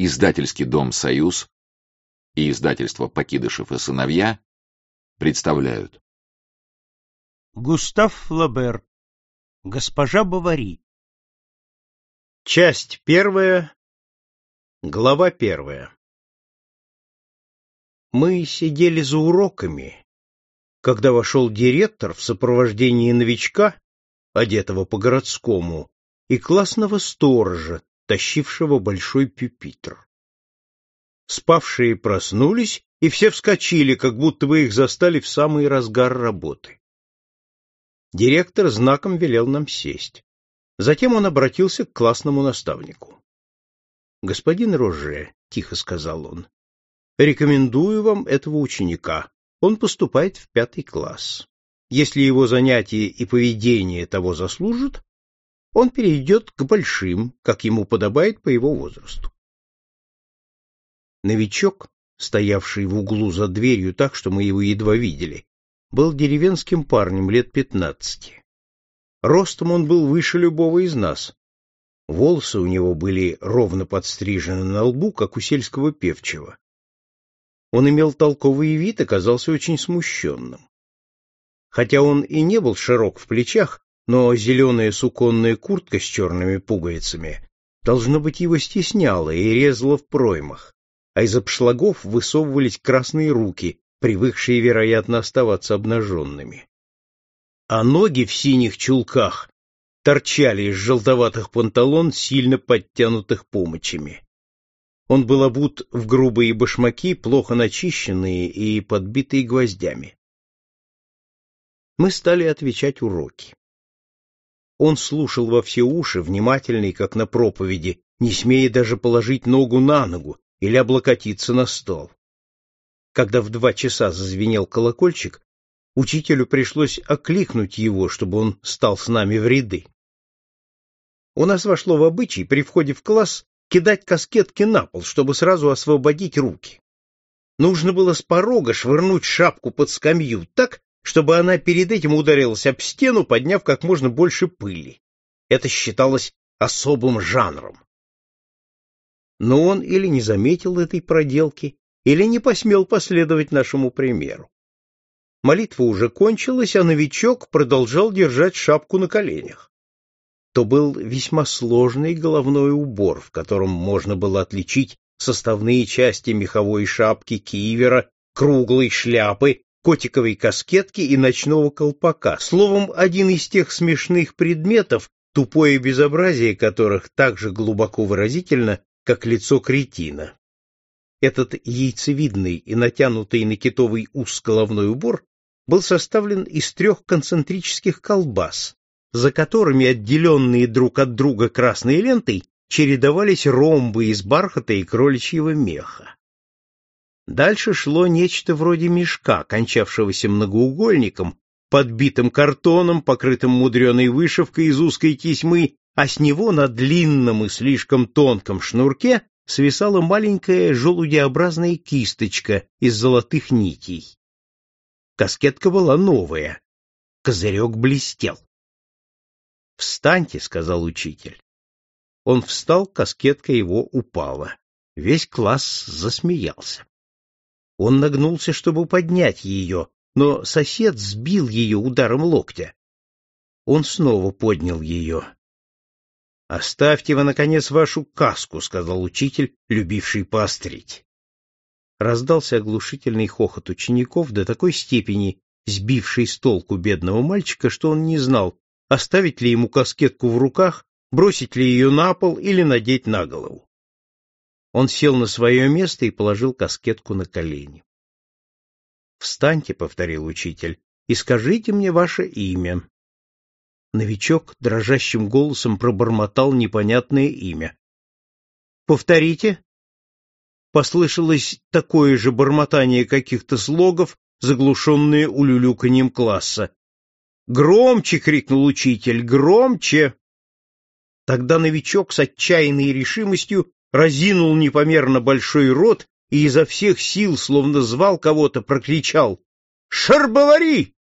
Издательский дом «Союз» и издательство «Покидышев и сыновья» представляют. Густав Флабер. Госпожа Бавари. Часть первая. Глава первая. Мы сидели за уроками, когда вошел директор в сопровождении новичка, одетого по-городскому, и классного сторожа, тащившего большой пюпитр. Спавшие проснулись, и все вскочили, как будто бы их застали в самый разгар работы. Директор знаком велел нам сесть. Затем он обратился к классному наставнику. — Господин Роже, — тихо сказал он, — рекомендую вам этого ученика. Он поступает в пятый класс. Если его занятия и поведение того заслужат, он перейдет к большим, как ему подобает по его возрасту. Новичок, стоявший в углу за дверью так, что мы его едва видели, был деревенским парнем лет пятнадцати. Ростом он был выше любого из нас. Волосы у него были ровно подстрижены на лбу, как у сельского певчего. Он имел толковый вид и казался очень смущенным. Хотя он и не был широк в плечах, но зеленая суконная куртка с черными пуговицами, должно быть, его стесняла и резала в проймах, а из обшлагов высовывались красные руки, привыкшие, вероятно, оставаться обнаженными. А ноги в синих чулках торчали из желтоватых панталон, сильно подтянутых помочами. Он был обут в грубые башмаки, плохо начищенные и подбитые гвоздями. Мы стали отвечать уроки. Он слушал во все уши, внимательный, как на проповеди, не смея даже положить ногу на ногу или облокотиться на стол. Когда в два часа зазвенел колокольчик, учителю пришлось окликнуть его, чтобы он стал с нами в ряды. У нас вошло в обычай при входе в класс кидать каскетки на пол, чтобы сразу освободить руки. Нужно было с порога швырнуть шапку под скамью так, чтобы она перед этим ударилась об стену, подняв как можно больше пыли. Это считалось особым жанром. Но он или не заметил этой проделки, или не посмел последовать нашему примеру. Молитва уже кончилась, а новичок продолжал держать шапку на коленях. То был весьма сложный головной убор, в котором можно было отличить составные части меховой шапки кивера, круглой шляпы котиковой каскетки и ночного колпака. Словом, один из тех смешных предметов, тупое безобразие которых так же глубоко выразительно, как лицо кретина. Этот яйцевидный и натянутый на китовый ус головной убор был составлен из трех концентрических колбас, за которыми, отделенные друг от друга красной лентой, чередовались ромбы из бархата и кроличьего меха. Дальше шло нечто вроде мешка, кончавшегося многоугольником, подбитым картоном, покрытым мудреной вышивкой из узкой тесьмы, а с него на длинном и слишком тонком шнурке свисала маленькая желудеобразная кисточка из золотых нитей. Каскетка была новая, козырек блестел. «Встаньте», — сказал учитель. Он встал, каскетка его упала. Весь класс засмеялся. Он нагнулся, чтобы поднять ее, но сосед сбил ее ударом локтя. Он снова поднял ее. — Оставьте вы, наконец, вашу каску, — сказал учитель, любивший поострить. Раздался оглушительный хохот учеников до такой степени, сбивший с толку бедного мальчика, что он не знал, оставить ли ему каскетку в руках, бросить ли ее на пол или надеть на голову. Он сел на свое место и положил каскетку на колени. «Встаньте», — повторил учитель, — «и скажите мне ваше имя». Новичок дрожащим голосом пробормотал непонятное имя. «Повторите». Послышалось такое же бормотание каких-то слогов, заглушенные улюлюканьем класса. «Громче!» — крикнул учитель. «Громче!» Тогда новичок с отчаянной решимостью разинул непомерно большой рот и изо всех сил, словно звал кого-то, прокричал «Шарбовари!».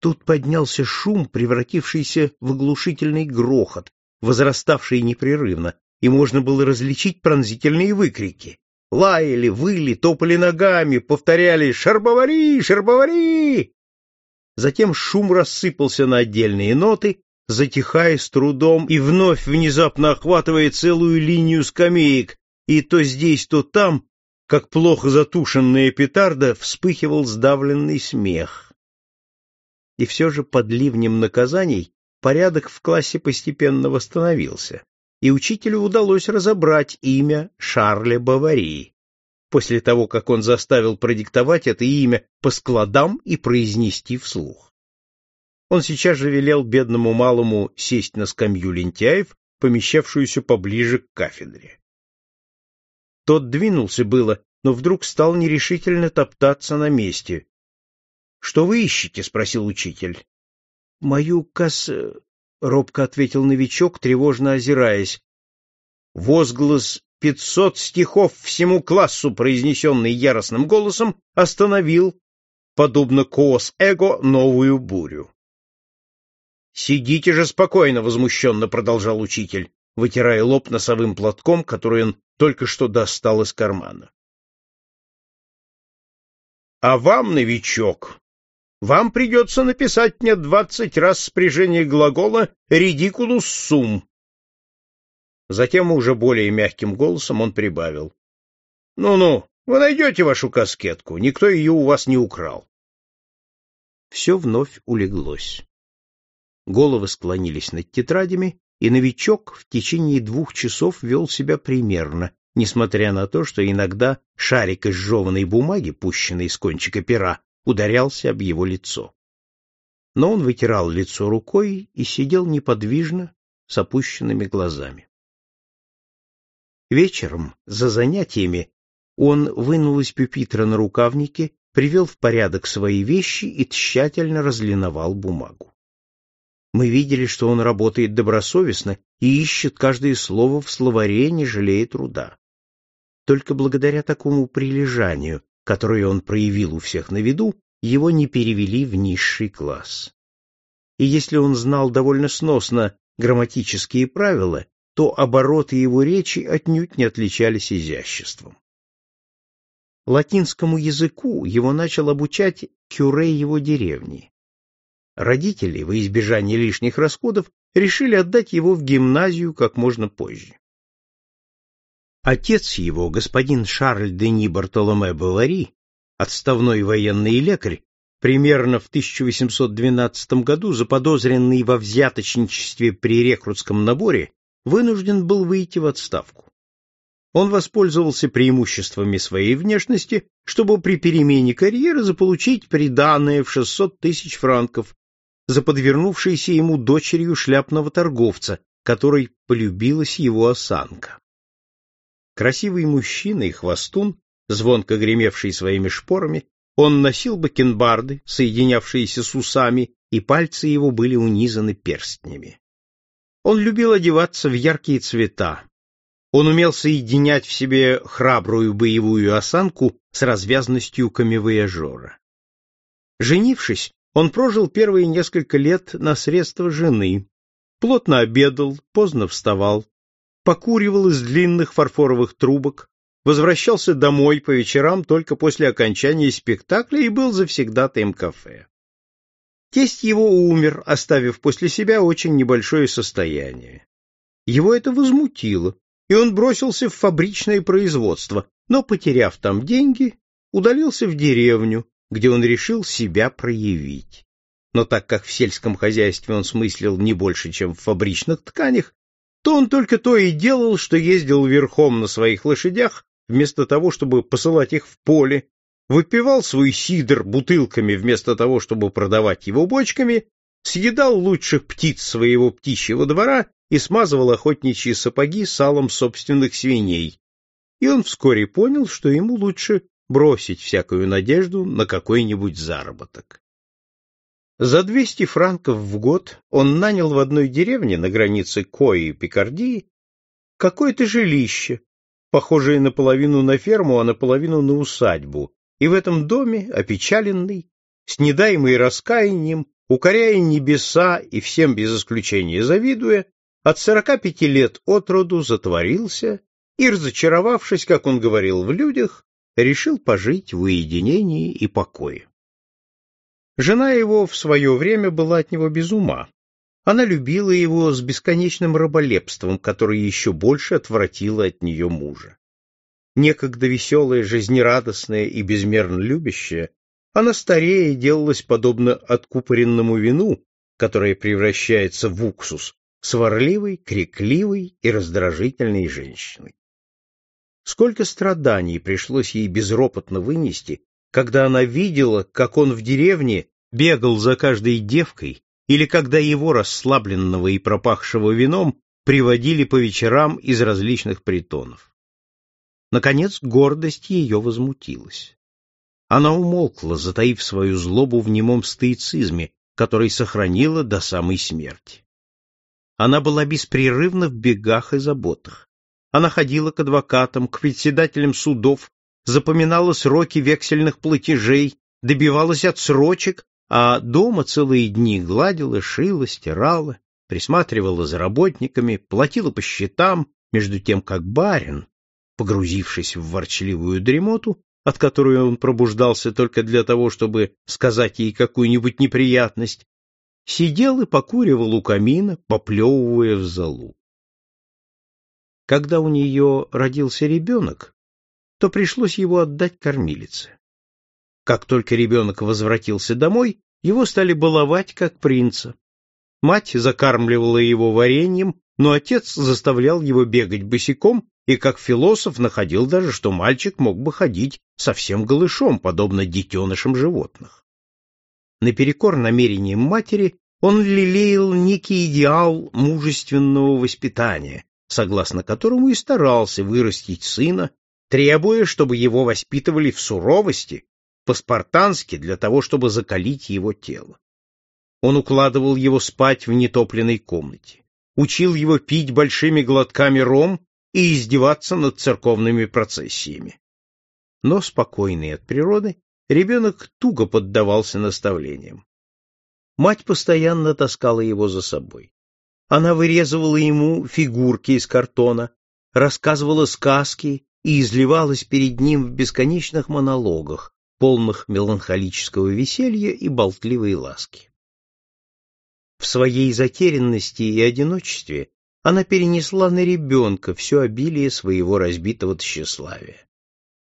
Тут поднялся шум, превратившийся в оглушительный грохот, возраставший непрерывно. и можно было различить пронзительные выкрики. Лаяли, выли, топали ногами, повторяли «Шарбовари! Шарбовари!». Затем шум рассыпался на отдельные ноты, затихая с трудом и вновь внезапно охватывая целую линию скамеек, и то здесь, то там, как плохо затушенная петарда, вспыхивал сдавленный смех. И все же под ливнем наказаний порядок в классе постепенно восстановился и учителю удалось разобрать имя Шарля Баварии, после того, как он заставил продиктовать это имя по складам и произнести вслух. Он сейчас же велел бедному малому сесть на скамью лентяев, помещавшуюся поближе к кафедре. Тот двинулся было, но вдруг стал нерешительно топтаться на месте. — Что вы ищете? — спросил учитель. — Мою кос... — робко ответил новичок, тревожно озираясь. Возглас «пятьсот стихов всему классу», произнесенный яростным голосом, остановил, подобно Коос-Эго, новую бурю. «Сидите же спокойно», — возмущенно продолжал учитель, вытирая лоб носовым платком, который он только что достал из кармана. «А вам, новичок, вам придется написать мне двадцать раз спряжение глагола «ridиculus sum». Затем уже более мягким голосом он прибавил. «Ну-ну, вы найдете вашу каскетку, никто ее у вас не украл». Все вновь улеглось. Головы склонились над тетрадями, и новичок в течение двух часов вел себя примерно, несмотря на то, что иногда шарик из жеванной бумаги, пущенный из кончика пера, ударялся об его лицо. Но он вытирал лицо рукой и сидел неподвижно, с опущенными глазами. Вечером, за занятиями, он вынул из пюпитра на рукавнике, привел в порядок свои вещи и тщательно разлиновал бумагу. Мы видели, что он работает добросовестно и ищет каждое слово в словаре, не жалея труда. Только благодаря такому прилежанию которое он проявил у всех на виду, его не перевели в низший класс. И если он знал довольно сносно грамматические правила, то обороты его речи отнюдь не отличались изяществом. Латинскому языку его начал обучать кюре его деревни. Родители, во избежание лишних расходов, решили отдать его в гимназию как можно позже. Отец его, господин Шарль Дени Бартоломе Бавари, отставной военный лекарь, примерно в 1812 году заподозренный во взяточничестве при рекрутском наборе, вынужден был выйти в отставку. Он воспользовался преимуществами своей внешности, чтобы при перемене карьеры заполучить приданое в 600 тысяч франков за подвернувшейся ему дочерью шляпного торговца, которой полюбилась его осанка. Красивый мужчина и хвостун, звонко гремевший своими шпорами, он носил бакенбарды, соединявшиеся с усами, и пальцы его были унизаны перстнями. Он любил одеваться в яркие цвета. Он умел соединять в себе храбрую боевую осанку с развязностью камевояжера. Женившись, он прожил первые несколько лет на средства жены, плотно обедал, поздно вставал, покуривал из длинных фарфоровых трубок, возвращался домой по вечерам только после окончания спектакля и был завсегдатаем кафе. Тесть его умер, оставив после себя очень небольшое состояние. Его это возмутило, и он бросился в фабричное производство, но, потеряв там деньги, удалился в деревню, где он решил себя проявить. Но так как в сельском хозяйстве он смыслил не больше, чем в фабричных тканях, то он только то и делал, что ездил верхом на своих лошадях, вместо того, чтобы посылать их в поле, выпивал свой сидр бутылками вместо того, чтобы продавать его бочками, съедал лучших птиц своего птичьего двора и смазывал охотничьи сапоги салом собственных свиней. И он вскоре понял, что ему лучше бросить всякую надежду на какой-нибудь заработок. За 200 франков в год он нанял в одной деревне на границе Кои и Пикардии какое-то жилище, похожее наполовину на ферму, а наполовину на усадьбу, и в этом доме, опечаленный, с недаемой раскаянием, укоряя небеса и всем без исключения завидуя, от сорока пяти лет от роду затворился и, разочаровавшись, как он говорил, в людях, решил пожить в уединении и покое. Жена его в свое время была от него без ума. Она любила его с бесконечным раболепством, которое еще больше отвратило от нее мужа. Некогда веселая, жизнерадостная и безмерно любящая, она старее делалась подобно откупоренному вину, которое превращается в уксус, сварливой, крикливой и раздражительной женщиной. Сколько страданий пришлось ей безропотно вынести, когда она видела, как он в деревне бегал за каждой девкой, или когда его расслабленного и пропахшего вином приводили по вечерам из различных притонов. Наконец гордость ее возмутилась. Она умолкла, затаив свою злобу в немом стоицизме, который сохранила до самой смерти. Она была беспрерывна в бегах и заботах. Она ходила к адвокатам, к председателям судов, запоминала сроки вексельных платежей, добивалась отсрочек, а дома целые дни гладила, шила, стирала, присматривала за работниками, платила по счетам, между тем как барин, погрузившись в ворчливую дремоту, от которой он пробуждался только для того, чтобы сказать ей какую-нибудь неприятность, сидел и покуривал у камина, поплевывая в залу. Когда у нее родился ребенок, то пришлось его отдать кормилице. Как только ребенок возвратился домой, его стали баловать как принца. Мать закармливала его вареньем, но отец заставлял его бегать босиком и как философ находил даже, что мальчик мог бы ходить совсем голышом, подобно детенышам животных. Наперекор намерениям матери он лелеял некий идеал мужественного воспитания, согласно которому и старался вырастить сына, требуя, чтобы его воспитывали в суровости, по-спартански, для того, чтобы закалить его тело. Он укладывал его спать в нетопленной комнате, учил его пить большими глотками ром и издеваться над церковными процессиями. Но, спокойный от природы, ребенок туго поддавался наставлениям. Мать постоянно таскала его за собой. Она вырезывала ему фигурки из картона, рассказывала сказки и изливалась перед ним в бесконечных монологах, полных меланхолического веселья и болтливой ласки. В своей затерянности и одиночестве она перенесла на ребенка все обилие своего разбитого тщеславия.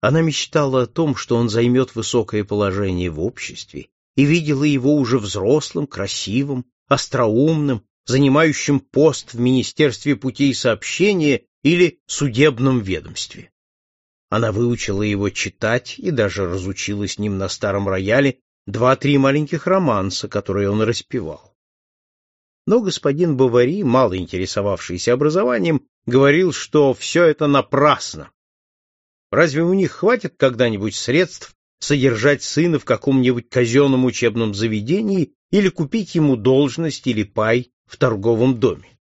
Она мечтала о том, что он займет высокое положение в обществе, и видела его уже взрослым, красивым, остроумным, занимающим пост в Министерстве путей сообщения или судебном ведомстве. Она выучила его читать и даже разучила с ним на старом рояле два-три маленьких романса, которые он распевал. Но господин Бавари, мало интересовавшийся образованием, говорил, что все это напрасно. Разве у них хватит когда-нибудь средств содержать сына в каком-нибудь казенном учебном заведении или купить ему должность или пай в торговом доме.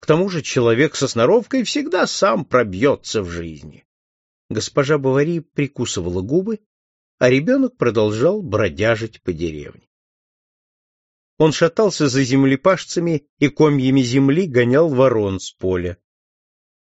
К тому же человек со сноровкой всегда сам пробьется в жизни. Госпожа Бавари прикусывала губы, а ребенок продолжал бродяжить по деревне. Он шатался за землепашцами и комьями земли гонял ворон с поля.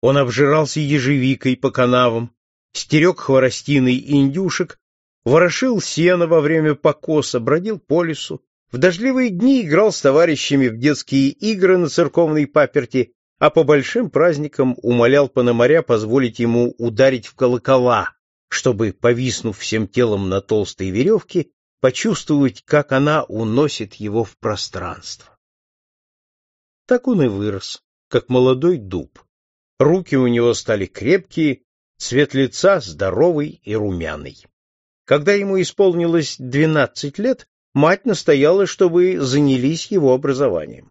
Он обжирался ежевикой по канавам, стерег хворостиной индюшек, ворошил сено во время покоса, бродил по лесу, в дождливые дни играл с товарищами в детские игры на церковной паперти, а по большим праздникам умолял Пономаря позволить ему ударить в колокола, чтобы, повиснув всем телом на толстой веревке, почувствовать, как она уносит его в пространство. Так он и вырос, как молодой дуб. Руки у него стали крепкие, цвет лица здоровый и румяный. Когда ему исполнилось двенадцать лет, мать настояла, чтобы занялись его образованием.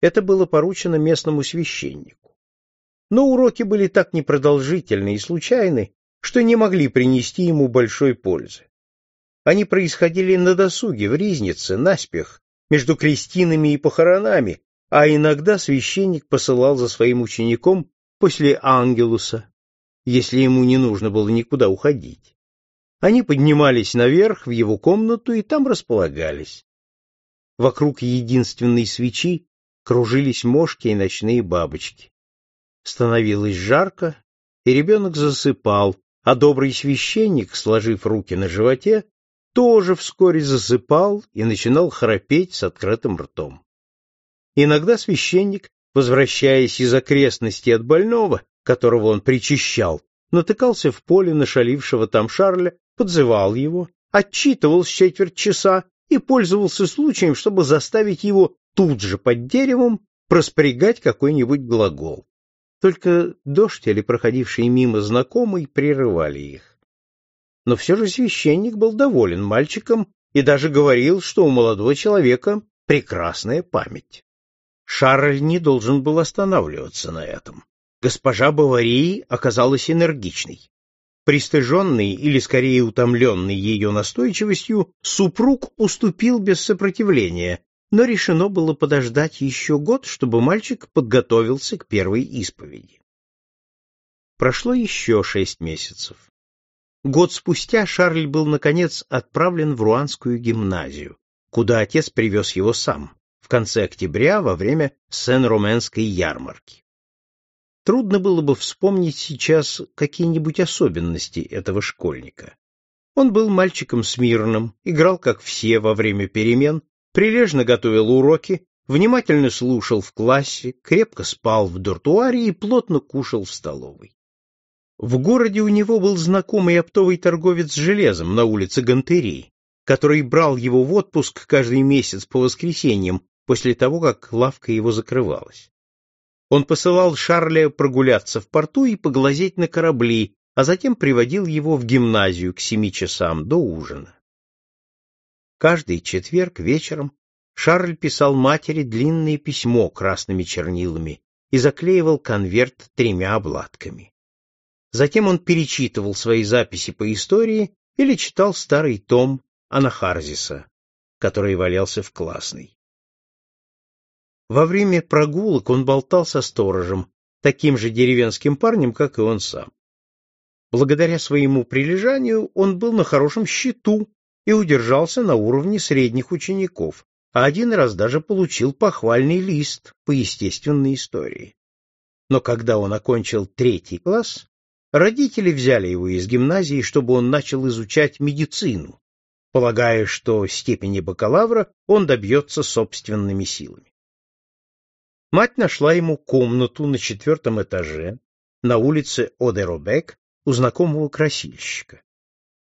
Это было поручено местному священнику. Но уроки были так непродолжительны и случайны, что не могли принести ему большой пользы. Они происходили на досуге, в Ризнице, наспех, между крестинами и похоронами, а иногда священник посылал за своим учеником после ангелуса, если ему не нужно было никуда уходить. Они поднимались наверх в его комнату и там располагались. Вокруг единственной свечи кружились мошки и ночные бабочки. Становилось жарко, и ребенок засыпал, а добрый священник, сложив руки на животе, тоже вскоре засыпал и начинал храпеть с открытым ртом. Иногда священник, возвращаясь из окрестностей от больного, которого он причащал, натыкался в поле на шалившего там Шарля, подзывал его, отчитывал с четверть часа и пользовался случаем, чтобы заставить его тут же под деревом проспрягать какой-нибудь глагол. Только дождь или проходившие мимо знакомый прерывали их. Но все же священник был доволен мальчиком и даже говорил, что у молодого человека прекрасная память. Шарль не должен был останавливаться на этом. Госпожа Баварии оказалась энергичной. Пристыженный или скорее утомленный ее настойчивостью, супруг уступил без сопротивления, но решено было подождать еще год, чтобы мальчик подготовился к первой исповеди. Прошло еще шесть месяцев. Год спустя Шарль был, наконец, отправлен в Руанскую гимназию, куда отец привез его сам, в конце октября во время Сен-Роменской ярмарки. Трудно было бы вспомнить сейчас какие-нибудь особенности этого школьника. Он был мальчиком смирным, играл, как все, во время перемен, прилежно готовил уроки, внимательно слушал в классе, крепко спал в дуртуаре и плотно кушал в столовой. В городе у него был знакомый оптовый торговец железом на улице Гантерей, который брал его в отпуск каждый месяц по воскресеньям после того, как лавка его закрывалась. Он посылал Шарля прогуляться в порту и поглазеть на корабли, а затем приводил его в гимназию к семи часам до ужина. Каждый четверг вечером Шарль писал матери длинное письмо красными чернилами и заклеивал конверт тремя обладками. Затем он перечитывал свои записи по истории или читал старый том Анахарзиса, который валялся в классной. Во время прогулок он болтал со сторожем, таким же деревенским парнем, как и он сам. Благодаря своему прилежанию он был на хорошем счету и удержался на уровне средних учеников, а один раз даже получил похвальный лист по естественной истории. Но когда он окончил третий класс, родители взяли его из гимназии, чтобы он начал изучать медицину, полагая, что степени бакалавра он добьется собственными силами. Мать нашла ему комнату на четвертом этаже на улице Одеробек у знакомого красильщика.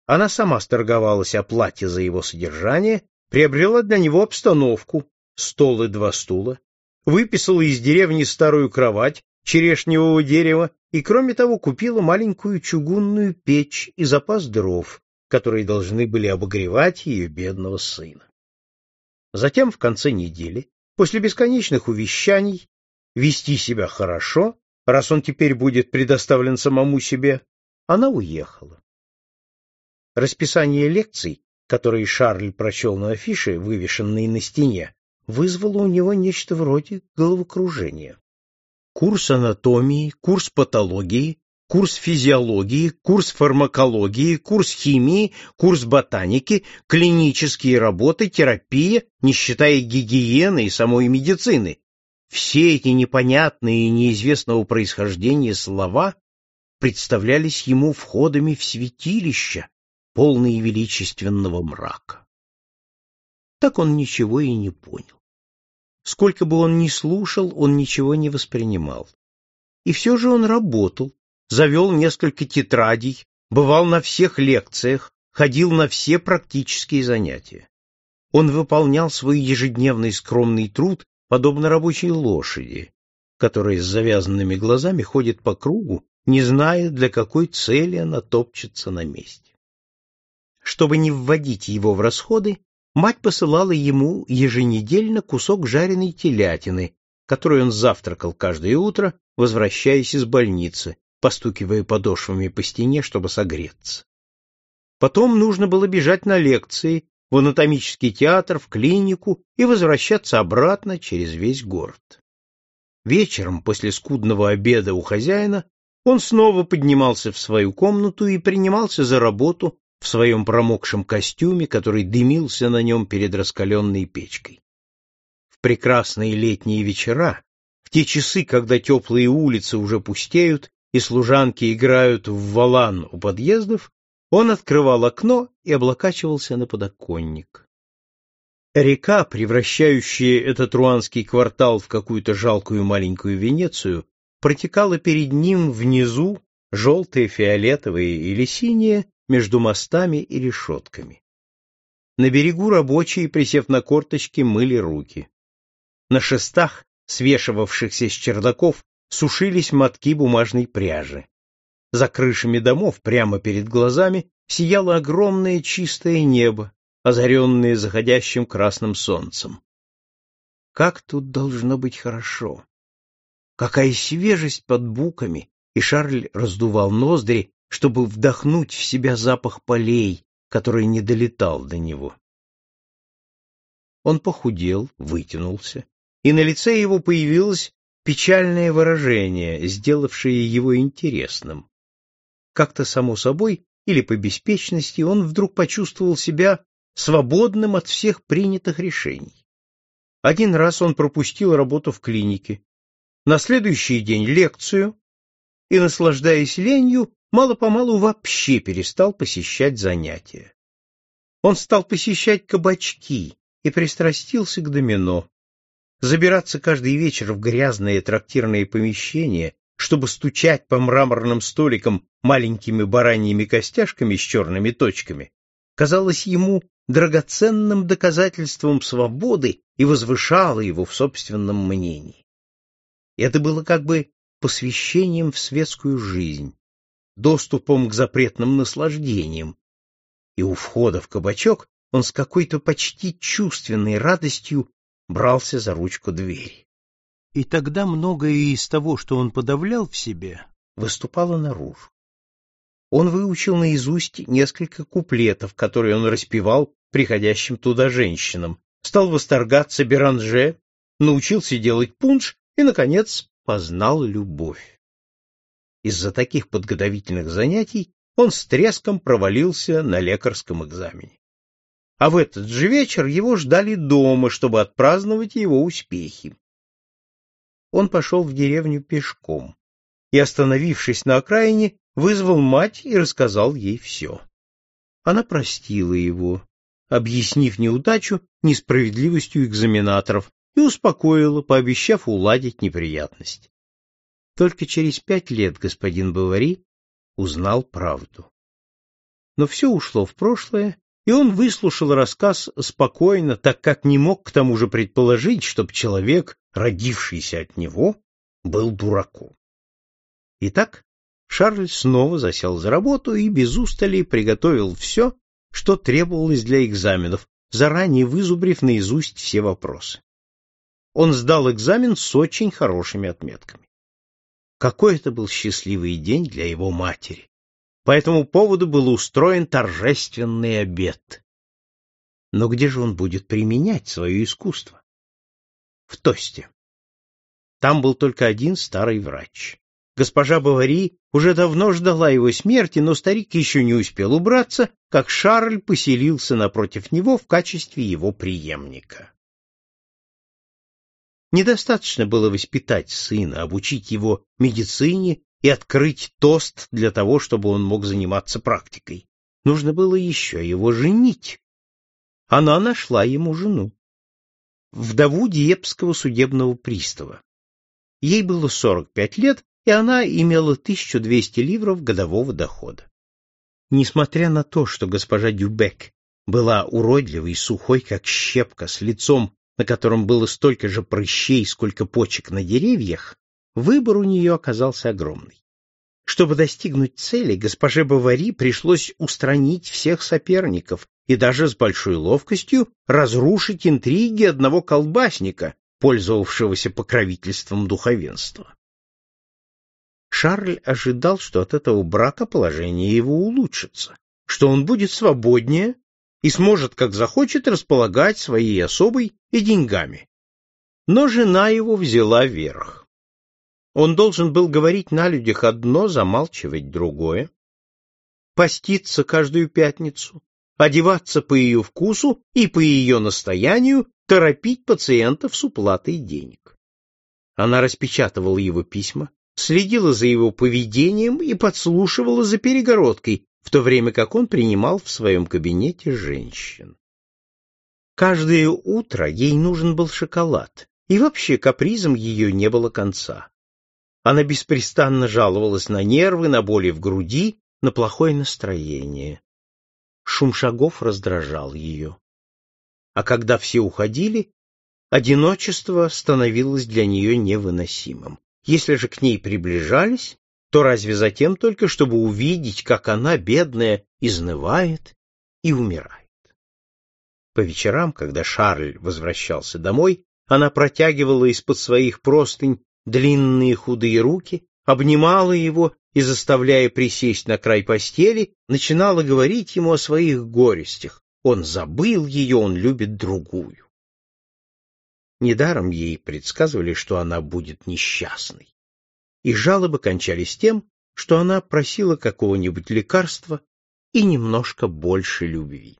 Она сама сторговалась о плате за его содержание, приобрела для него обстановку, стол и два стула, выписала из деревни старую кровать черешневого дерева и, кроме того, купила маленькую чугунную печь и запас дров, которые должны были обогревать ее бедного сына. Затем, в конце недели, после бесконечных увещаний, вести себя хорошо, раз он теперь будет предоставлен самому себе, она уехала. Расписание лекций, которые Шарль прочел на афише, вывешенной на стене, вызвало у него нечто вроде головокружения. Курс анатомии, курс патологии, курс физиологии, курс фармакологии, курс химии, курс ботаники, клинические работы, терапия, не считая гигиены и самой медицины. Все эти непонятные и неизвестного происхождения слова представлялись ему входами в святилище, полные величественного мрака. Так он ничего и не понял. Сколько бы он ни слушал, он ничего не воспринимал. И все же он работал, завел несколько тетрадей, бывал на всех лекциях, ходил на все практические занятия. Он выполнял свой ежедневный скромный труд, подобно рабочей лошади, которая с завязанными глазами ходит по кругу, не зная, для какой цели она топчется на месте. Чтобы не вводить его в расходы, мать посылала ему еженедельно кусок жареной телятины, который он завтракал каждое утро, возвращаясь из больницы, постукивая подошвами по стене, чтобы согреться. Потом нужно было бежать на лекции, в анатомический театр, в клинику и возвращаться обратно через весь город. Вечером, после скудного обеда у хозяина, он снова поднимался в свою комнату и принимался за работу в своем промокшем костюме, который дымился на нем перед раскаленной печкой. В прекрасные летние вечера, в те часы, когда теплые улицы уже пустеют и служанки играют в валан у подъездов, он открывал окно и облокачивался на подоконник. Река, превращающая этот руанский квартал в какую-то жалкую маленькую Венецию, протекала перед ним внизу, желтые, фиолетовые или синие, между мостами и решетками. На берегу рабочие, присев на корточки, мыли руки. На шестах, свешивавшихся с чердаков, сушились мотки бумажной пряжи. За крышами домов, прямо перед глазами, сияло огромное чистое небо, озаренное заходящим красным солнцем. Как тут должно быть хорошо! Какая свежесть под буками! И Шарль раздувал ноздри, чтобы вдохнуть в себя запах полей, который не долетал до него. Он похудел, вытянулся, и на лице его появилось печальное выражение, сделавшее его интересным. Как-то само собой или по беспечности он вдруг почувствовал себя свободным от всех принятых решений. Один раз он пропустил работу в клинике, на следующий день лекцию и, наслаждаясь ленью, мало-помалу вообще перестал посещать занятия. Он стал посещать кабачки и пристрастился к домино. Забираться каждый вечер в грязные трактирные помещения, чтобы стучать по мраморным столикам маленькими бараньими костяшками с черными точками, казалось ему драгоценным доказательством свободы и возвышало его в собственном мнении. Это было как бы посвящением в светскую жизнь, доступом к запретным наслаждениям, и у входа в кабачок он с какой-то почти чувственной радостью брался за ручку двери. И тогда многое из того, что он подавлял в себе, выступало наружу. Он выучил наизусть несколько куплетов, которые он распевал приходящим туда женщинам, стал восторгаться Беранже, научился делать пунш и, наконец, познал любовь. Из-за таких подготовительных занятий он с треском провалился на лекарском экзамене. А в этот же вечер его ждали дома, чтобы отпраздновать его успехи. Он пошел в деревню пешком и, остановившись на окраине, вызвал мать и рассказал ей все. Она простила его, объяснив неудачу несправедливостью экзаменаторов, и успокоила, пообещав уладить неприятность. Только через пять лет господин Бавари узнал правду. Но все ушло в прошлое, и он выслушал рассказ спокойно, так как не мог к тому же предположить, чтобы человек, родившийся от него, был дураком. Итак, Шарль снова засел за работу и без устали приготовил все, что требовалось для экзаменов, заранее вызубрив наизусть все вопросы. Он сдал экзамен с очень хорошими отметками. Какой это был счастливый день для его матери. По этому поводу был устроен торжественный обед. Но где же он будет применять свое искусство? В Тосте. Там был только один старый врач. Госпожа Бавари уже давно ждала его смерти, но старик еще не успел убраться, как Шарль поселился напротив него в качестве его преемника. Недостаточно было воспитать сына, обучить его медицине и открыть тост для того, чтобы он мог заниматься практикой. Нужно было еще его женить. Она нашла ему жену. Вдову Диепского судебного пристава. Ей было 45 лет, и она имела 1200 ливров годового дохода. Несмотря на то, что госпожа Дюбек была уродливой и сухой, как щепка, с лицом, на котором было столько же прыщей, сколько почек на деревьях, выбор у нее оказался огромный. Чтобы достигнуть цели, госпоже Бавари пришлось устранить всех соперников и даже с большой ловкостью разрушить интриги одного колбасника, пользовавшегося покровительством духовенства. Шарль ожидал, что от этого брака положение его улучшится, что он будет свободнее и сможет, как захочет, располагать своей особой и деньгами. Но жена его взяла верх. Он должен был говорить на людях одно, замалчивать другое, поститься каждую пятницу, одеваться по ее вкусу и по ее настоянию торопить пациентов с уплатой денег. Она распечатывала его письма, следила за его поведением и подслушивала за перегородкой, в то время как он принимал в своем кабинете женщин. Каждое утро ей нужен был шоколад, и вообще капризом ее не было конца. Она беспрестанно жаловалась на нервы, на боли в груди, на плохое настроение. Шум шагов раздражал ее. А когда все уходили, одиночество становилось для нее невыносимым. Если же к ней приближались, то разве затем только, чтобы увидеть, как она, бедная, изнывает и умирает. По вечерам, когда Шарль возвращался домой, она протягивала из-под своих простынь длинные худые руки, обнимала его и, заставляя присесть на край постели, начинала говорить ему о своих горестях. Он забыл ее, он любит другую. Недаром ей предсказывали, что она будет несчастной. И жалобы кончались тем, что она просила какого-нибудь лекарства и немножко больше любви.